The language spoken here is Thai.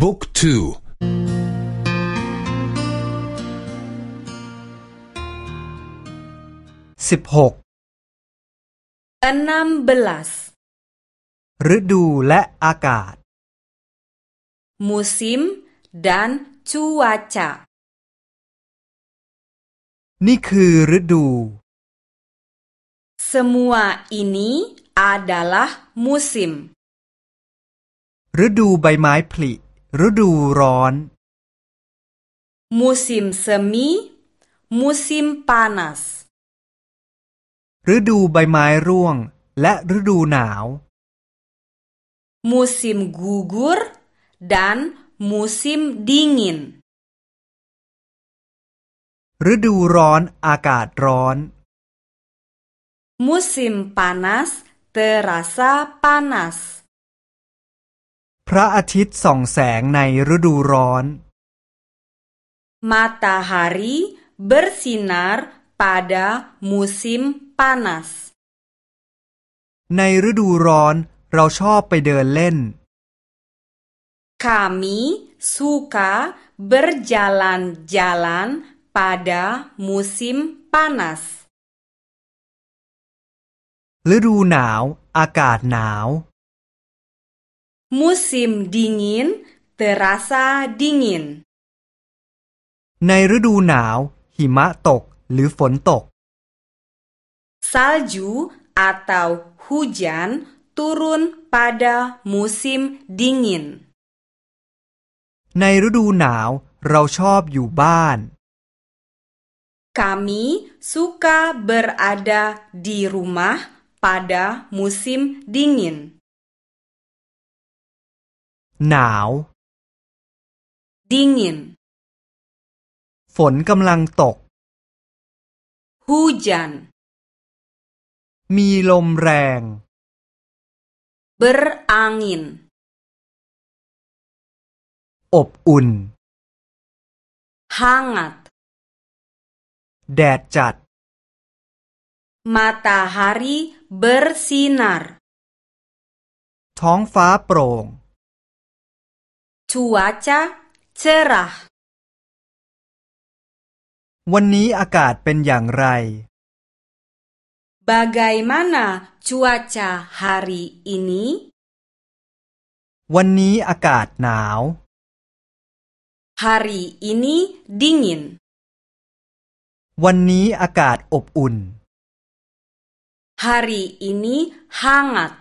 บุ๊กทูสิบหกอันนัมเบลัสฤดูและอากาศมูซิมดันชูวาจานี่คือฤดู semua ini adalah musim ฤดูใบไม้ผลิฤดูร้อน musim semi musim panas ฤดูใบไม้ร่วงและฤดูหนาว musim gugur dan musim dingin ฤดูร้อนอากาศร้อน musim panas terasa panas พระอาทิตย์ส่องแสงในฤดูร้อน matahari bersinar pada musim panas ในฤดูร้อนเราชอบไปเดินเล่น kami suka berjalan-jalan pada musim panas ฤดูหนาว อากาศหนาว Musim dingin terasa dingin. ในฤดูหนาวหิมะตกหรือฝนตก Salju atau hujan turun pada musim dingin. ในฤดูหนาวเราชอบอยู่บ้าน Kami suka berada di rumah pada musim dingin. หนาว ดิ่งิน ฝนกำลังตกฮูจัน มีลมแรงเบรอังอิน อบอุ่นฮังัด แดดจัด มาตาฮารีเบรซีนาร์ท้องฟ้าโปร่ง cuaca cerah วันนี้อากาศเป็นอย่างไร Bagaimana cuaca hari ini วันนี้อากาศหนาว Hari ini dingin วันนี้อากาศอบอุ่น Hari ini hangat